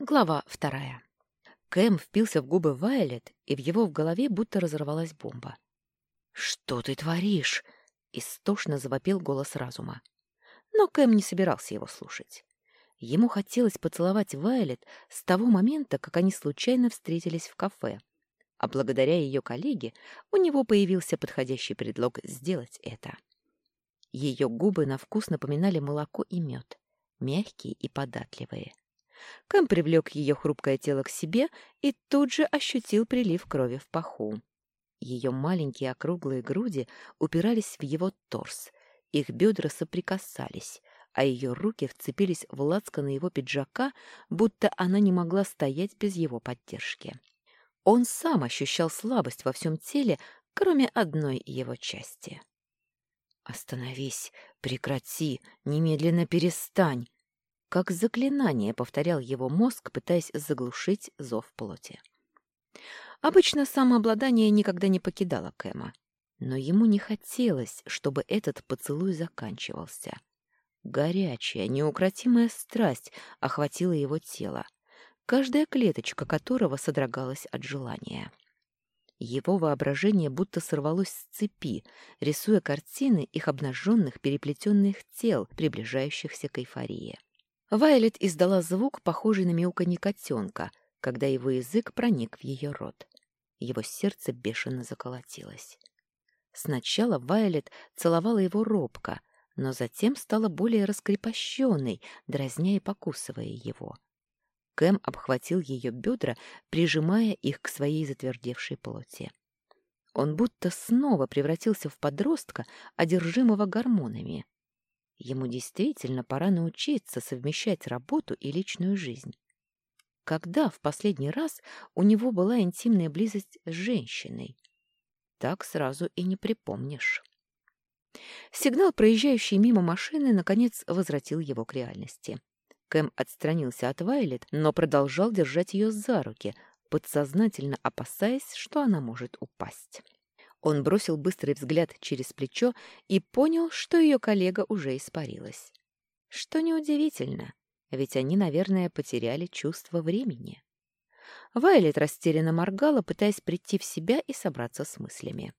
Глава вторая. Кэм впился в губы Вайлет, и в его в голове будто разорвалась бомба. «Что ты творишь?» — истошно завопил голос разума. Но Кэм не собирался его слушать. Ему хотелось поцеловать Вайлет с того момента, как они случайно встретились в кафе. А благодаря ее коллеге у него появился подходящий предлог сделать это. Ее губы на вкус напоминали молоко и мед, мягкие и податливые. Кэм привлек ее хрупкое тело к себе и тут же ощутил прилив крови в паху. Ее маленькие округлые груди упирались в его торс, их бедра соприкасались, а ее руки вцепились в лацканы его пиджака, будто она не могла стоять без его поддержки. Он сам ощущал слабость во всем теле, кроме одной его части. «Остановись, прекрати, немедленно перестань!» Как заклинание повторял его мозг, пытаясь заглушить зов плоти. Обычно самообладание никогда не покидало Кэма, но ему не хотелось, чтобы этот поцелуй заканчивался. Горячая, неукротимая страсть охватила его тело, каждая клеточка которого содрогалась от желания. Его воображение будто сорвалось с цепи, рисуя картины их обнаженных переплетенных тел, приближающихся к эйфории. Вайлет издала звук, похожий на мяуканье котенка, когда его язык проник в ее рот. Его сердце бешено заколотилось. Сначала Вайлет целовала его робко, но затем стала более раскрепощенной, дразня и покусывая его. Кэм обхватил ее бедра, прижимая их к своей затвердевшей плоти. Он будто снова превратился в подростка, одержимого гормонами. Ему действительно пора научиться совмещать работу и личную жизнь. Когда в последний раз у него была интимная близость с женщиной? Так сразу и не припомнишь. Сигнал, проезжающий мимо машины, наконец возвратил его к реальности. Кэм отстранился от Вайлет, но продолжал держать ее за руки, подсознательно опасаясь, что она может упасть. Он бросил быстрый взгляд через плечо и понял, что ее коллега уже испарилась. Что неудивительно, ведь они, наверное, потеряли чувство времени. Вайлет растерянно моргала, пытаясь прийти в себя и собраться с мыслями.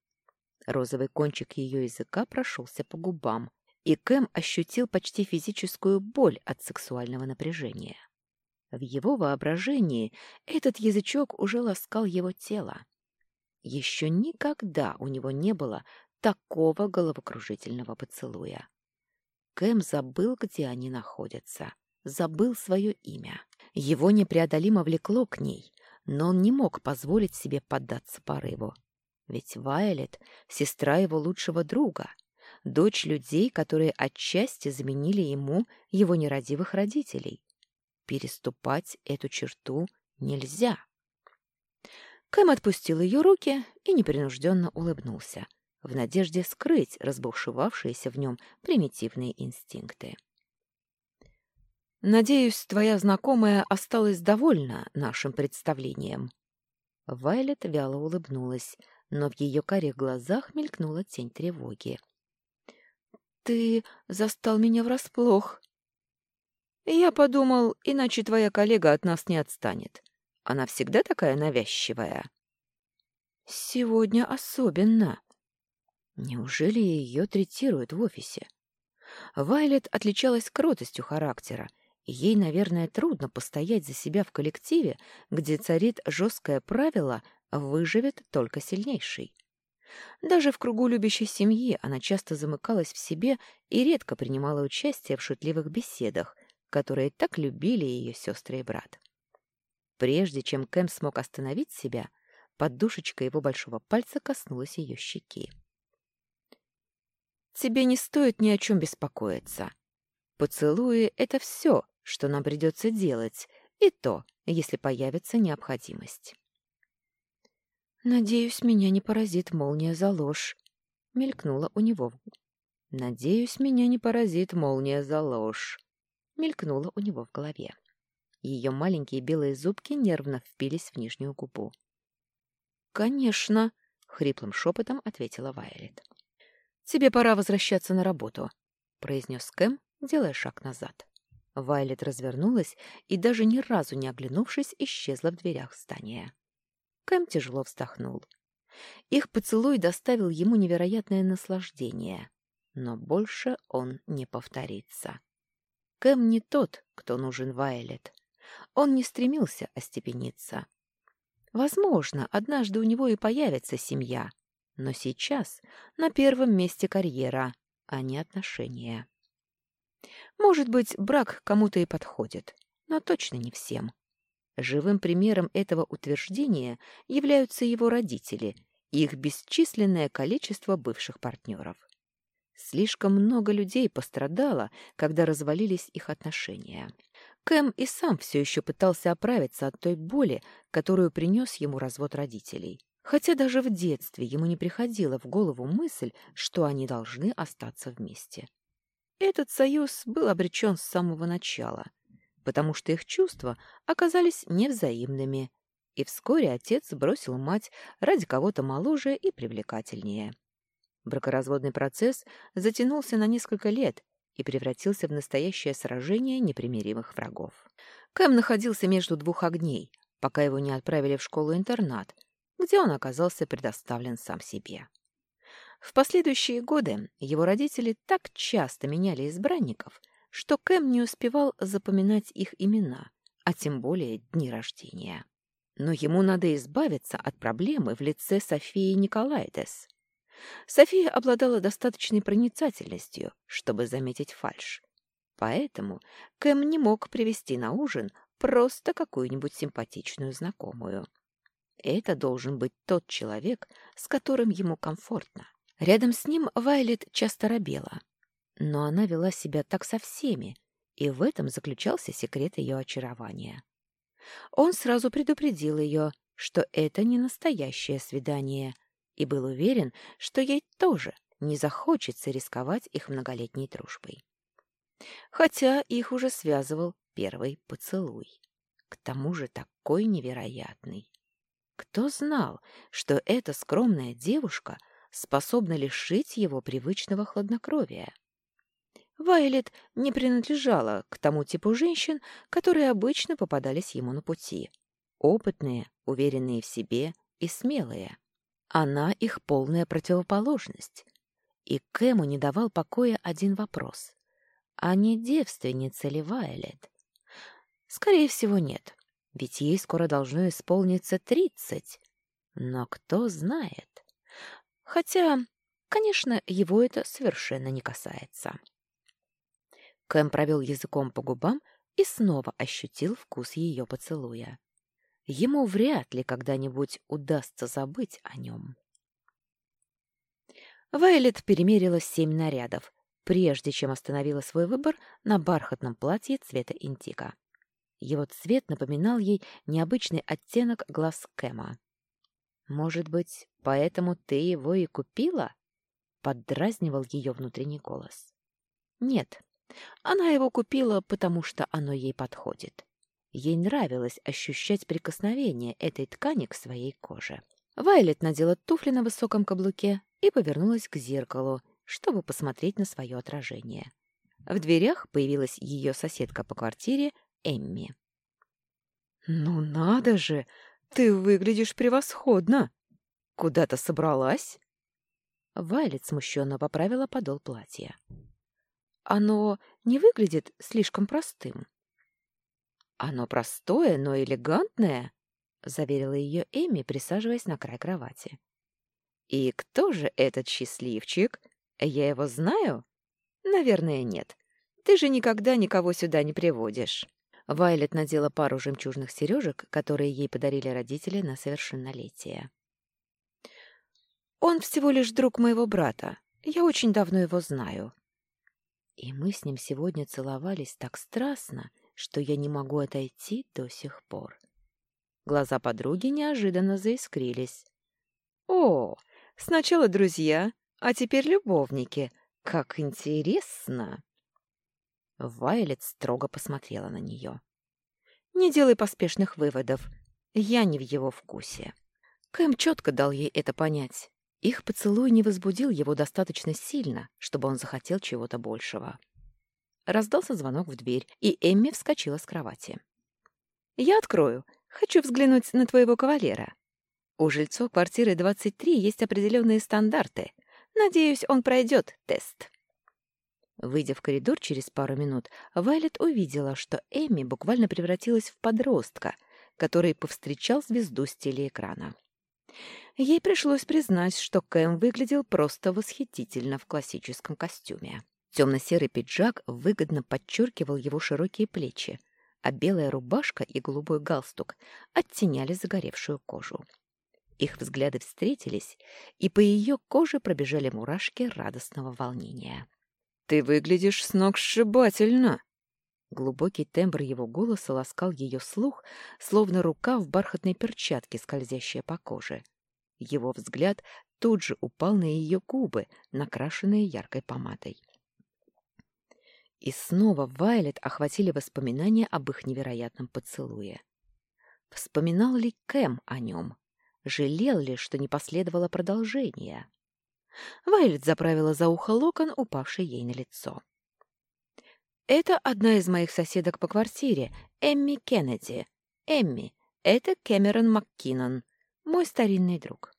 Розовый кончик ее языка прошелся по губам, и Кэм ощутил почти физическую боль от сексуального напряжения. В его воображении этот язычок уже ласкал его тело. Еще никогда у него не было такого головокружительного поцелуя. Кэм забыл, где они находятся, забыл свое имя. Его непреодолимо влекло к ней, но он не мог позволить себе поддаться порыву. Ведь Вайлет — сестра его лучшего друга, дочь людей, которые отчасти заменили ему его нерадивых родителей. Переступать эту черту нельзя. Кэм отпустил ее руки и непринужденно улыбнулся, в надежде скрыть разбушевавшиеся в нем примитивные инстинкты. «Надеюсь, твоя знакомая осталась довольна нашим представлением». Вайлет вяло улыбнулась, но в ее карих глазах мелькнула тень тревоги. «Ты застал меня врасплох». «Я подумал, иначе твоя коллега от нас не отстанет. Она всегда такая навязчивая. Сегодня особенно. Неужели ее третируют в офисе? Вайлет отличалась кротостью характера, и ей, наверное, трудно постоять за себя в коллективе, где царит жесткое правило «выживет только сильнейший». Даже в кругу любящей семьи она часто замыкалась в себе и редко принимала участие в шутливых беседах, которые так любили ее сестры и брат. Прежде чем Кэм смог остановить себя, подушечка его большого пальца коснулась ее щеки. «Тебе не стоит ни о чем беспокоиться. Поцелуи — это все, что нам придется делать, и то, если появится необходимость». «Надеюсь, меня не поразит молния за ложь», — мелькнула у него. «Надеюсь, меня не поразит молния за ложь», — мелькнула у него в голове. Ее маленькие белые зубки нервно впились в нижнюю губу. «Конечно», — хриплым шепотом ответила Вайолет. «Тебе пора возвращаться на работу», — произнес Кэм, делая шаг назад. Вайлет развернулась и, даже ни разу не оглянувшись, исчезла в дверях здания. Кэм тяжело вздохнул. Их поцелуй доставил ему невероятное наслаждение, но больше он не повторится. Кэм не тот, кто нужен Вайлет. Он не стремился остепениться. Возможно, однажды у него и появится семья, но сейчас на первом месте карьера, а не отношения. Может быть, брак кому-то и подходит, но точно не всем. Живым примером этого утверждения являются его родители и их бесчисленное количество бывших партнеров. Слишком много людей пострадало, когда развалились их отношения. Кэм и сам все еще пытался оправиться от той боли, которую принес ему развод родителей. Хотя даже в детстве ему не приходила в голову мысль, что они должны остаться вместе. Этот союз был обречен с самого начала, потому что их чувства оказались невзаимными, и вскоре отец бросил мать ради кого-то моложе и привлекательнее. Бракоразводный процесс затянулся на несколько лет и превратился в настоящее сражение непримиримых врагов. Кэм находился между двух огней, пока его не отправили в школу-интернат, где он оказался предоставлен сам себе. В последующие годы его родители так часто меняли избранников, что Кэм не успевал запоминать их имена, а тем более дни рождения. Но ему надо избавиться от проблемы в лице Софии Николайдес. София обладала достаточной проницательностью, чтобы заметить фальшь. Поэтому Кэм не мог привести на ужин просто какую-нибудь симпатичную знакомую. Это должен быть тот человек, с которым ему комфортно. Рядом с ним Вайлет часто робела. Но она вела себя так со всеми, и в этом заключался секрет ее очарования. Он сразу предупредил ее, что это не настоящее свидание — и был уверен, что ей тоже не захочется рисковать их многолетней дружбой. Хотя их уже связывал первый поцелуй. К тому же такой невероятный. Кто знал, что эта скромная девушка способна лишить его привычного хладнокровия? Вайлет не принадлежала к тому типу женщин, которые обычно попадались ему на пути. Опытные, уверенные в себе и смелые. Она их полная противоположность. И Кэму не давал покоя один вопрос. А не девственница ли Вайлет? Скорее всего, нет. Ведь ей скоро должно исполниться тридцать. Но кто знает? Хотя, конечно, его это совершенно не касается. Кэм провел языком по губам и снова ощутил вкус ее поцелуя. Ему вряд ли когда-нибудь удастся забыть о нем. Вайлет перемерила семь нарядов, прежде чем остановила свой выбор на бархатном платье цвета интика. Его цвет напоминал ей необычный оттенок глаз Кэма. «Может быть, поэтому ты его и купила?» — поддразнивал ее внутренний голос. «Нет, она его купила, потому что оно ей подходит. Ей нравилось ощущать прикосновение этой ткани к своей коже. Вайлет надела туфли на высоком каблуке и повернулась к зеркалу, чтобы посмотреть на свое отражение. В дверях появилась ее соседка по квартире Эмми. «Ну надо же! Ты выглядишь превосходно! Куда-то собралась?» Вайлет смущенно поправила подол платья. «Оно не выглядит слишком простым?» «Оно простое, но элегантное», — заверила ее Эми, присаживаясь на край кровати. «И кто же этот счастливчик? Я его знаю?» «Наверное, нет. Ты же никогда никого сюда не приводишь». Вайлет надела пару жемчужных сережек, которые ей подарили родители на совершеннолетие. «Он всего лишь друг моего брата. Я очень давно его знаю». И мы с ним сегодня целовались так страстно, что я не могу отойти до сих пор. Глаза подруги неожиданно заискрились. «О, сначала друзья, а теперь любовники. Как интересно!» Вайлет строго посмотрела на нее. «Не делай поспешных выводов. Я не в его вкусе». Кэм четко дал ей это понять. Их поцелуй не возбудил его достаточно сильно, чтобы он захотел чего-то большего. Раздался звонок в дверь, и Эмми вскочила с кровати. «Я открою. Хочу взглянуть на твоего кавалера. У жильцов квартиры 23 есть определенные стандарты. Надеюсь, он пройдет тест». Выйдя в коридор через пару минут, Вайлет увидела, что Эмми буквально превратилась в подростка, который повстречал звезду с телеэкрана. Ей пришлось признать, что Кэм выглядел просто восхитительно в классическом костюме. Темно-серый пиджак выгодно подчеркивал его широкие плечи, а белая рубашка и голубой галстук оттеняли загоревшую кожу. Их взгляды встретились, и по ее коже пробежали мурашки радостного волнения. «Ты выглядишь сногсшибательно!» Глубокий тембр его голоса ласкал ее слух, словно рука в бархатной перчатке, скользящая по коже. Его взгляд тут же упал на ее губы, накрашенные яркой помадой. И снова Вайлет охватили воспоминания об их невероятном поцелуе. Вспоминал ли Кэм о нем? Жалел ли, что не последовало продолжения? Вайлет заправила за ухо локон, упавший ей на лицо. «Это одна из моих соседок по квартире, Эмми Кеннеди. Эмми, это Кэмерон МакКиннон, мой старинный друг».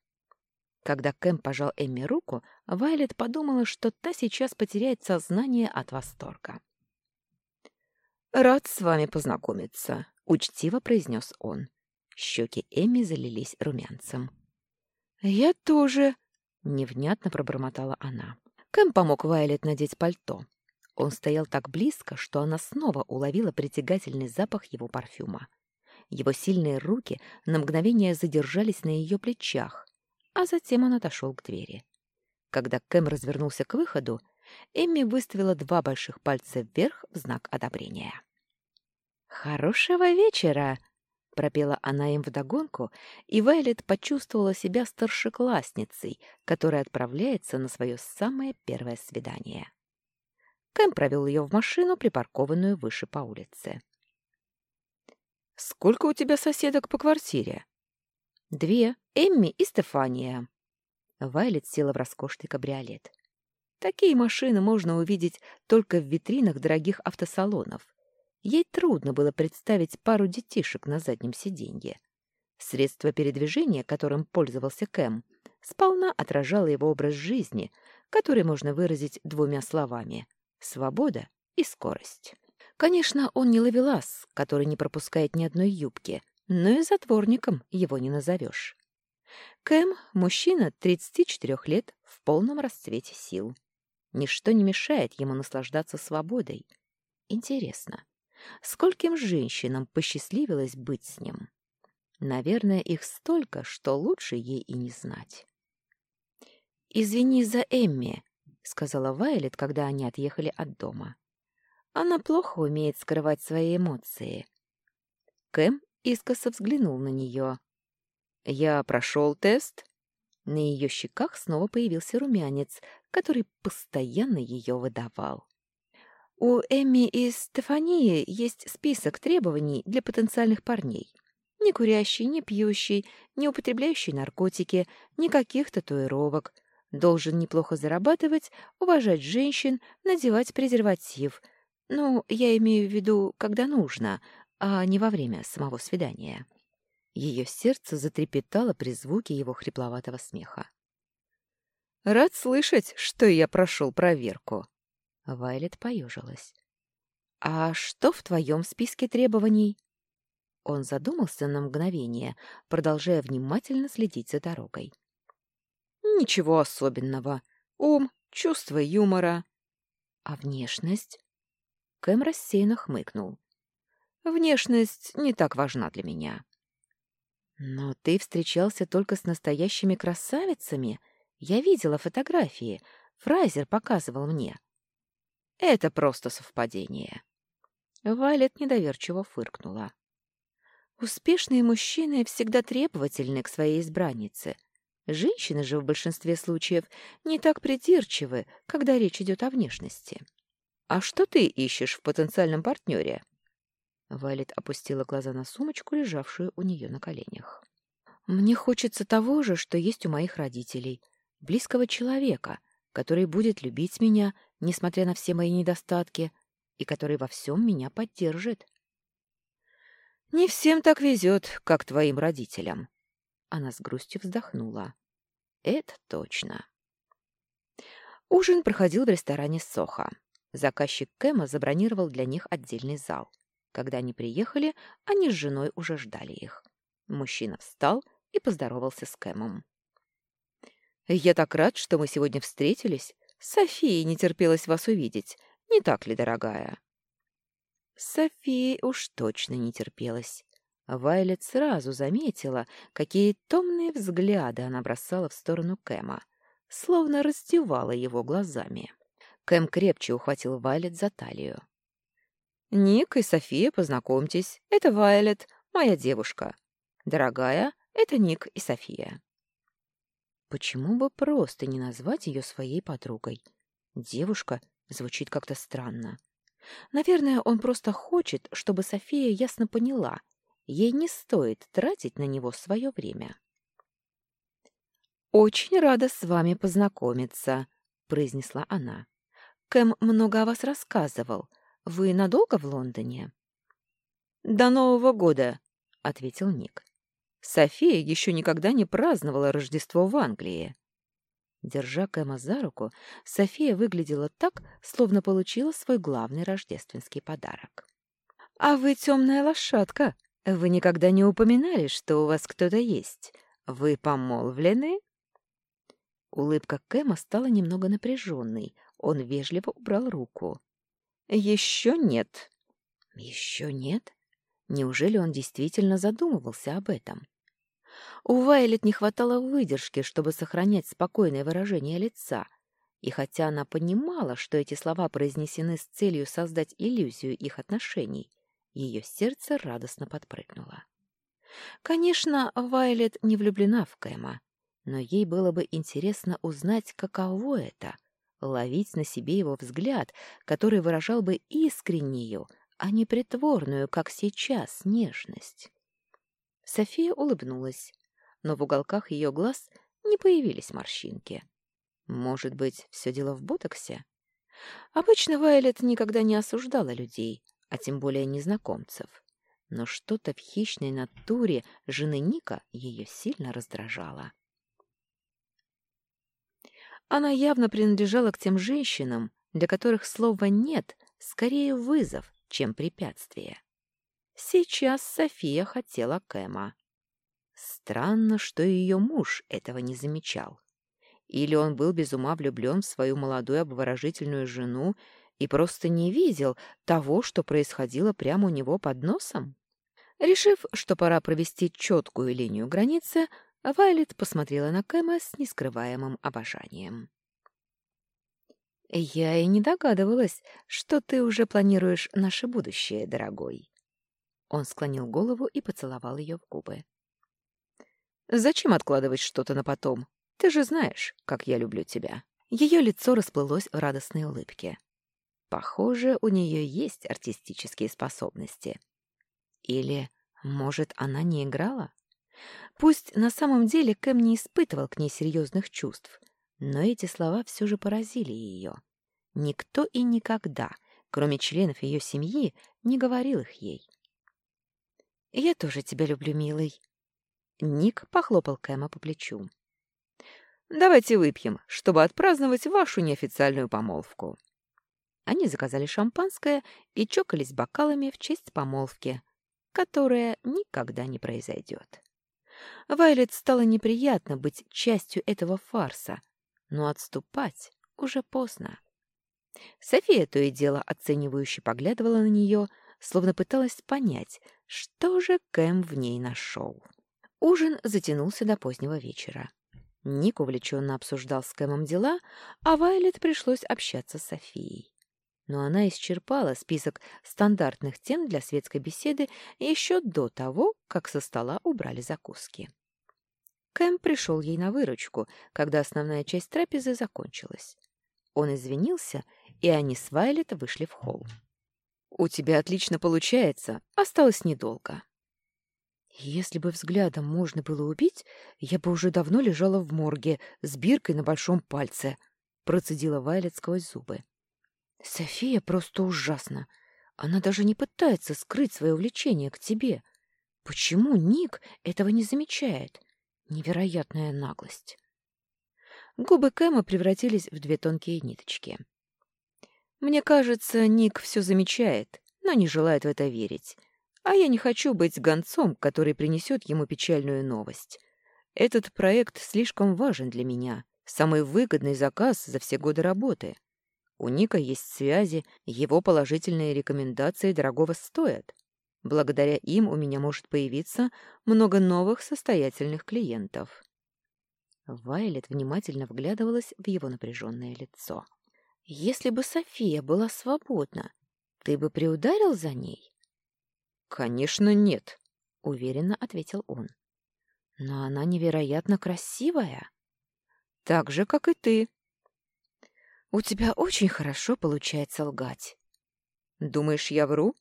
Когда Кэм пожал Эмми руку, Вайлет подумала, что та сейчас потеряет сознание от восторга. «Рад с вами познакомиться», — учтиво произнес он. Щеки Эмми залились румянцем. «Я тоже», Невнятно пробормотала она. Кэм помог Вайлет надеть пальто. Он стоял так близко, что она снова уловила притягательный запах его парфюма. Его сильные руки на мгновение задержались на ее плечах, а затем он отошел к двери. Когда Кэм развернулся к выходу, Эмми выставила два больших пальца вверх в знак одобрения. «Хорошего вечера!» — пропела она им вдогонку, и Вайлет почувствовала себя старшеклассницей, которая отправляется на свое самое первое свидание. Кэм провел ее в машину, припаркованную выше по улице. «Сколько у тебя соседок по квартире?» «Две. Эмми и Стефания». Вайлет села в роскошный кабриолет. Такие машины можно увидеть только в витринах дорогих автосалонов — Ей трудно было представить пару детишек на заднем сиденье. Средство передвижения, которым пользовался Кэм, сполна отражало его образ жизни, который можно выразить двумя словами — свобода и скорость. Конечно, он не ловелас, который не пропускает ни одной юбки, но и затворником его не назовешь. Кэм — мужчина 34 лет в полном расцвете сил. Ничто не мешает ему наслаждаться свободой. Интересно, Скольким женщинам посчастливилось быть с ним? Наверное, их столько, что лучше ей и не знать. «Извини за Эмми», — сказала Вайлет, когда они отъехали от дома. «Она плохо умеет скрывать свои эмоции». Кэм искоса взглянул на нее. «Я прошел тест?» На ее щеках снова появился румянец, который постоянно ее выдавал. У Эмми и Стефании есть список требований для потенциальных парней. Не курящий, не пьющий, не употребляющий наркотики, никаких татуировок. Должен неплохо зарабатывать, уважать женщин, надевать презерватив. Ну, я имею в виду, когда нужно, а не во время самого свидания. Ее сердце затрепетало при звуке его хрипловатого смеха. «Рад слышать, что я прошел проверку», Вайлет поежилась. «А что в твоем списке требований?» Он задумался на мгновение, продолжая внимательно следить за дорогой. «Ничего особенного. Ум, чувство юмора». «А внешность?» Кэм рассеянно хмыкнул. «Внешность не так важна для меня». «Но ты встречался только с настоящими красавицами. Я видела фотографии. Фрайзер показывал мне». Это просто совпадение. Валет недоверчиво фыркнула. Успешные мужчины всегда требовательны к своей избраннице. Женщины же в большинстве случаев не так придирчивы, когда речь идет о внешности. «А что ты ищешь в потенциальном партнере?» Валет опустила глаза на сумочку, лежавшую у нее на коленях. «Мне хочется того же, что есть у моих родителей. Близкого человека, который будет любить меня, несмотря на все мои недостатки, и который во всем меня поддержит. «Не всем так везет, как твоим родителям». Она с грустью вздохнула. «Это точно». Ужин проходил в ресторане «Соха». Заказчик Кэма забронировал для них отдельный зал. Когда они приехали, они с женой уже ждали их. Мужчина встал и поздоровался с Кэмом. «Я так рад, что мы сегодня встретились. Софии не терпелось вас увидеть. Не так ли, дорогая?» Софии уж точно не терпелось. Вайлет сразу заметила, какие томные взгляды она бросала в сторону Кэма, словно раздевала его глазами. Кэм крепче ухватил Вайлет за талию. «Ник и София, познакомьтесь. Это Вайлет, моя девушка. Дорогая, это Ник и София». Почему бы просто не назвать ее своей подругой? Девушка звучит как-то странно. Наверное, он просто хочет, чтобы София ясно поняла, ей не стоит тратить на него свое время. «Очень рада с вами познакомиться», — произнесла она. «Кэм много о вас рассказывал. Вы надолго в Лондоне?» «До Нового года», — ответил Ник. «София еще никогда не праздновала Рождество в Англии. Держа Кэма за руку, София выглядела так, словно получила свой главный рождественский подарок. «А вы темная лошадка. Вы никогда не упоминали, что у вас кто-то есть. Вы помолвлены?» Улыбка Кэма стала немного напряженной. Он вежливо убрал руку. «Еще нет». «Еще нет? Неужели он действительно задумывался об этом?» У Вайлет не хватало выдержки, чтобы сохранять спокойное выражение лица, и хотя она понимала, что эти слова произнесены с целью создать иллюзию их отношений, ее сердце радостно подпрыгнуло. Конечно, Вайлет не влюблена в Кэма, но ей было бы интересно узнать, каково это — ловить на себе его взгляд, который выражал бы искреннюю, а не притворную, как сейчас, нежность. София улыбнулась, но в уголках ее глаз не появились морщинки. Может быть, все дело в ботоксе? Обычно Вайлет никогда не осуждала людей, а тем более незнакомцев. Но что-то в хищной натуре жены Ника ее сильно раздражало. Она явно принадлежала к тем женщинам, для которых слова «нет» скорее вызов, чем препятствие. Сейчас София хотела Кэма. Странно, что ее муж этого не замечал. Или он был без ума влюблен в свою молодую обворожительную жену и просто не видел того, что происходило прямо у него под носом? Решив, что пора провести четкую линию границы, Вайлет посмотрела на Кэма с нескрываемым обожанием. «Я и не догадывалась, что ты уже планируешь наше будущее, дорогой». Он склонил голову и поцеловал ее в губы. «Зачем откладывать что-то на потом? Ты же знаешь, как я люблю тебя». Ее лицо расплылось в радостной улыбке. Похоже, у нее есть артистические способности. Или, может, она не играла? Пусть на самом деле Кэм не испытывал к ней серьезных чувств, но эти слова все же поразили ее. Никто и никогда, кроме членов ее семьи, не говорил их ей. «Я тоже тебя люблю, милый». Ник похлопал Кэма по плечу. «Давайте выпьем, чтобы отпраздновать вашу неофициальную помолвку». Они заказали шампанское и чокались бокалами в честь помолвки, которая никогда не произойдет. Вайлет стало неприятно быть частью этого фарса, но отступать уже поздно. София то и дело оценивающе поглядывала на нее, словно пыталась понять, что же Кэм в ней нашел. Ужин затянулся до позднего вечера. Ник увлеченно обсуждал с Кэмом дела, а Вайлет пришлось общаться с Софией. Но она исчерпала список стандартных тем для светской беседы еще до того, как со стола убрали закуски. Кэм пришел ей на выручку, когда основная часть трапезы закончилась. Он извинился, и они с Вайлет вышли в холл. «У тебя отлично получается. Осталось недолго». Если бы взглядом можно было убить, я бы уже давно лежала в морге с биркой на большом пальце, процедила Вайлет сквозь зубы. София просто ужасна. Она даже не пытается скрыть свое влечение к тебе. Почему Ник этого не замечает? Невероятная наглость. Губы Кэма превратились в две тонкие ниточки. Мне кажется, Ник все замечает, но не желает в это верить. А я не хочу быть гонцом, который принесет ему печальную новость. Этот проект слишком важен для меня, самый выгодный заказ за все годы работы. У Ника есть связи, его положительные рекомендации дорогого стоят. Благодаря им у меня может появиться много новых состоятельных клиентов. Вайлет внимательно вглядывалась в его напряженное лицо. «Если бы София была свободна, ты бы приударил за ней?» «Конечно, нет», — уверенно ответил он. «Но она невероятно красивая. Так же, как и ты». «У тебя очень хорошо получается лгать». «Думаешь, я вру?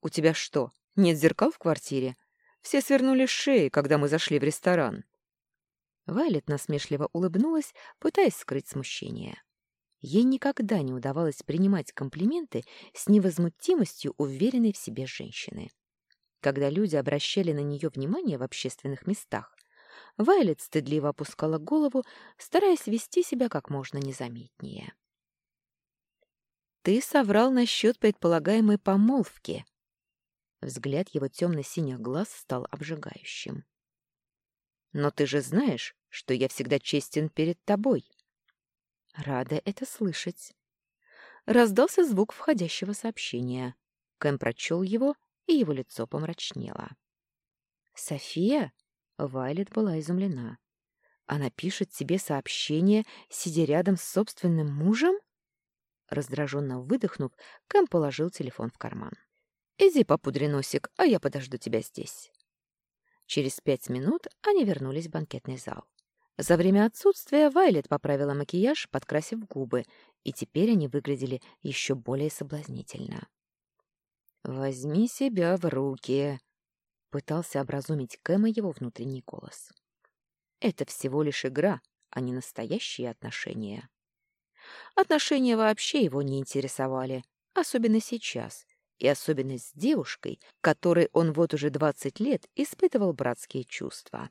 У тебя что, нет зеркал в квартире? Все свернули шеи, когда мы зашли в ресторан». Вайлет насмешливо улыбнулась, пытаясь скрыть смущение. Ей никогда не удавалось принимать комплименты с невозмутимостью уверенной в себе женщины. Когда люди обращали на нее внимание в общественных местах, Вайлет стыдливо опускала голову, стараясь вести себя как можно незаметнее. «Ты соврал насчет предполагаемой помолвки». Взгляд его темно-синих глаз стал обжигающим. «Но ты же знаешь, что я всегда честен перед тобой. Рада это слышать. Раздался звук входящего сообщения. Кэм прочел его, и его лицо помрачнело. «София?» — Вайлет была изумлена. «Она пишет тебе сообщение, сидя рядом с собственным мужем?» Раздраженно выдохнув, Кэм положил телефон в карман. «Иди попудри носик, а я подожду тебя здесь». Через пять минут они вернулись в банкетный зал. За время отсутствия Вайлет поправила макияж, подкрасив губы, и теперь они выглядели еще более соблазнительно. «Возьми себя в руки», — пытался образумить Кэма его внутренний голос. «Это всего лишь игра, а не настоящие отношения». Отношения вообще его не интересовали, особенно сейчас, и особенно с девушкой, которой он вот уже двадцать лет испытывал братские чувства.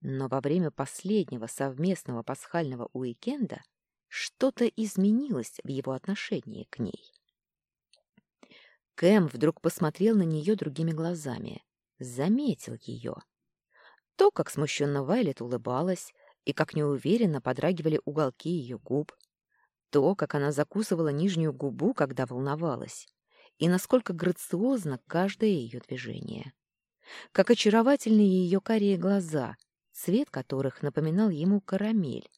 Но во время последнего совместного пасхального уикенда что-то изменилось в его отношении к ней. Кэм вдруг посмотрел на нее другими глазами, заметил ее. То, как смущенно Вайлет улыбалась, и как неуверенно подрагивали уголки ее губ, то, как она закусывала нижнюю губу, когда волновалась, и насколько грациозно каждое ее движение. Как очаровательны ее карие глаза, цвет которых напоминал ему карамель,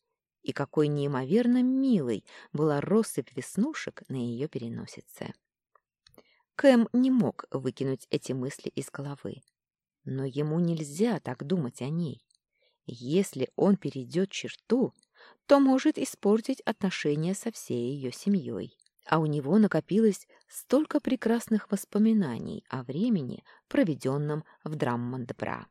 и какой неимоверно милой была россыпь веснушек на ее переносице. Кэм не мог выкинуть эти мысли из головы. Но ему нельзя так думать о ней. Если он перейдет черту, то может испортить отношения со всей ее семьей а у него накопилось столько прекрасных воспоминаний о времени, проведенном в Драммонд-Бра.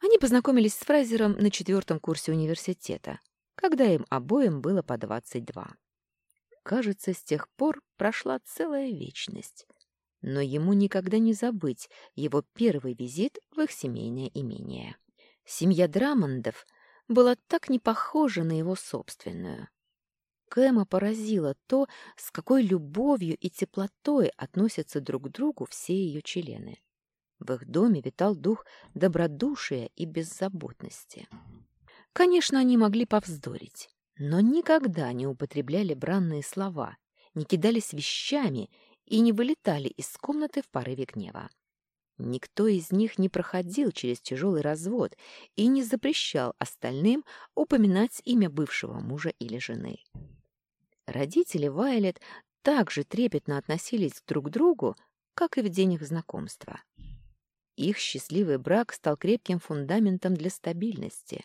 Они познакомились с Фрайзером на четвертом курсе университета, когда им обоим было по двадцать два. Кажется, с тех пор прошла целая вечность, но ему никогда не забыть его первый визит в их семейное имение. Семья Драмондов была так не похожа на его собственную. Кэма поразило то, с какой любовью и теплотой относятся друг к другу все ее члены. В их доме витал дух добродушия и беззаботности. Конечно, они могли повздорить, но никогда не употребляли бранные слова, не кидались вещами и не вылетали из комнаты в порыве гнева. Никто из них не проходил через тяжелый развод и не запрещал остальным упоминать имя бывшего мужа или жены. Родители Вайлет также трепетно относились друг к другу, как и в день их знакомства. Их счастливый брак стал крепким фундаментом для стабильности.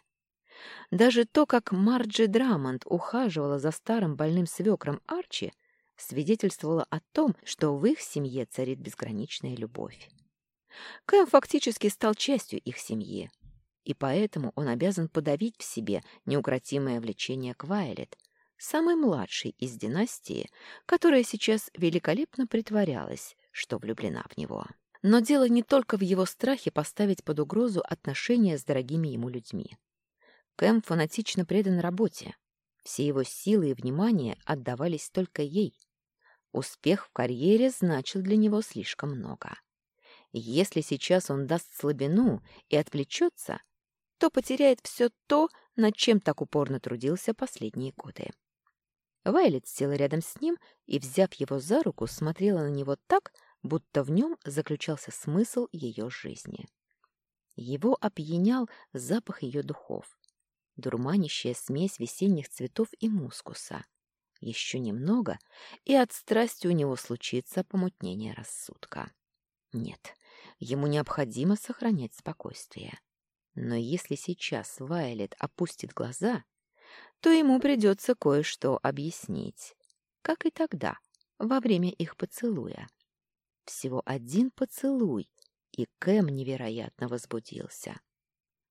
Даже то, как Марджи Драмонд ухаживала за старым больным свекром Арчи, свидетельствовало о том, что в их семье царит безграничная любовь. Кэм фактически стал частью их семьи, и поэтому он обязан подавить в себе неукротимое влечение к Вайлет, самый младший из династии, которая сейчас великолепно притворялась, что влюблена в него. Но дело не только в его страхе поставить под угрозу отношения с дорогими ему людьми. Кэм фанатично предан работе. Все его силы и внимание отдавались только ей. Успех в карьере значил для него слишком много. Если сейчас он даст слабину и отвлечется, то потеряет все то, над чем так упорно трудился последние годы. Вайлет села рядом с ним и, взяв его за руку, смотрела на него так, будто в нем заключался смысл ее жизни. Его опьянял запах ее духов, дурманящая смесь весенних цветов и мускуса. Еще немного, и от страсти у него случится помутнение рассудка. Нет, ему необходимо сохранять спокойствие. Но если сейчас Вайлет опустит глаза, то ему придется кое-что объяснить, как и тогда, во время их поцелуя. Всего один поцелуй, и Кэм невероятно возбудился.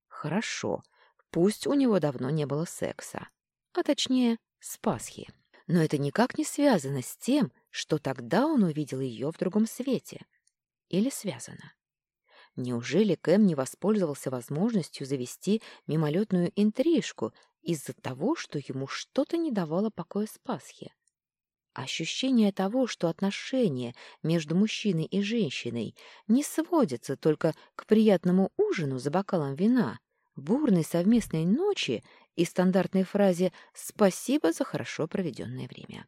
Хорошо, пусть у него давно не было секса, а точнее, с Пасхи. Но это никак не связано с тем, что тогда он увидел ее в другом свете. Или связано? Неужели Кэм не воспользовался возможностью завести мимолетную интрижку из-за того, что ему что-то не давало покоя с Пасхи? Ощущение того, что отношения между мужчиной и женщиной не сводятся только к приятному ужину за бокалом вина, бурной совместной ночи и стандартной фразе «спасибо за хорошо проведенное время».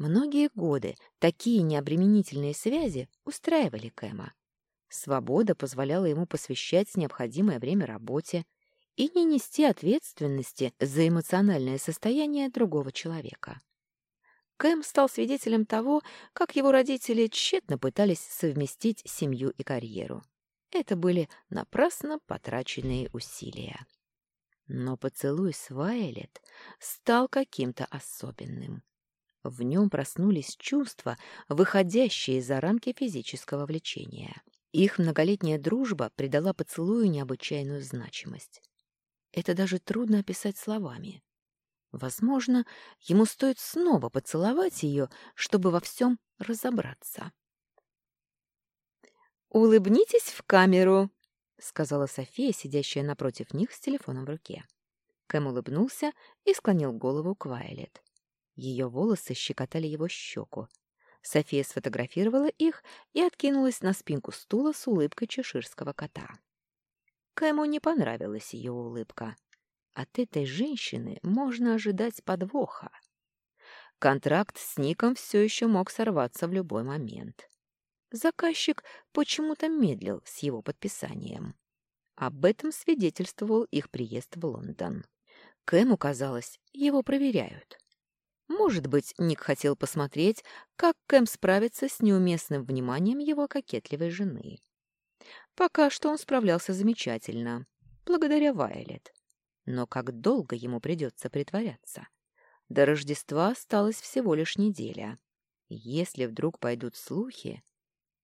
Многие годы такие необременительные связи устраивали Кэма. Свобода позволяла ему посвящать необходимое время работе и не нести ответственности за эмоциональное состояние другого человека. Кэм стал свидетелем того, как его родители тщетно пытались совместить семью и карьеру. Это были напрасно потраченные усилия. Но поцелуй с Вайлет стал каким-то особенным. В нем проснулись чувства, выходящие за рамки физического влечения. Их многолетняя дружба придала поцелую необычайную значимость. Это даже трудно описать словами. Возможно, ему стоит снова поцеловать ее, чтобы во всем разобраться. «Улыбнитесь в камеру», — сказала София, сидящая напротив них с телефоном в руке. Кэм улыбнулся и склонил голову к Вайлет. Ее волосы щекотали его щеку. София сфотографировала их и откинулась на спинку стула с улыбкой чеширского кота. Кэму не понравилась ее улыбка. От этой женщины можно ожидать подвоха. Контракт с Ником все еще мог сорваться в любой момент. Заказчик почему-то медлил с его подписанием. Об этом свидетельствовал их приезд в Лондон. Кэму казалось, его проверяют. Может быть, Ник хотел посмотреть, как Кэм справится с неуместным вниманием его кокетливой жены. Пока что он справлялся замечательно, благодаря Вайлет. Но как долго ему придется притворяться? До Рождества осталось всего лишь неделя. Если вдруг пойдут слухи,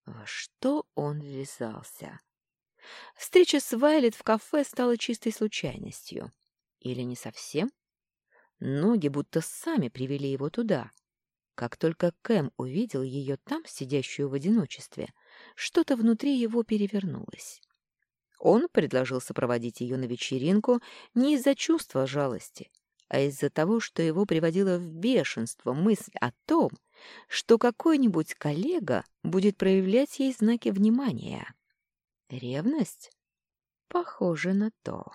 во что он ввязался? Встреча с Вайлет в кафе стала чистой случайностью. Или не совсем? Ноги будто сами привели его туда. Как только Кэм увидел ее там, сидящую в одиночестве, что-то внутри его перевернулось. Он предложил сопроводить ее на вечеринку не из-за чувства жалости, а из-за того, что его приводила в бешенство мысль о том, что какой-нибудь коллега будет проявлять ей знаки внимания. Ревность? Похоже на то.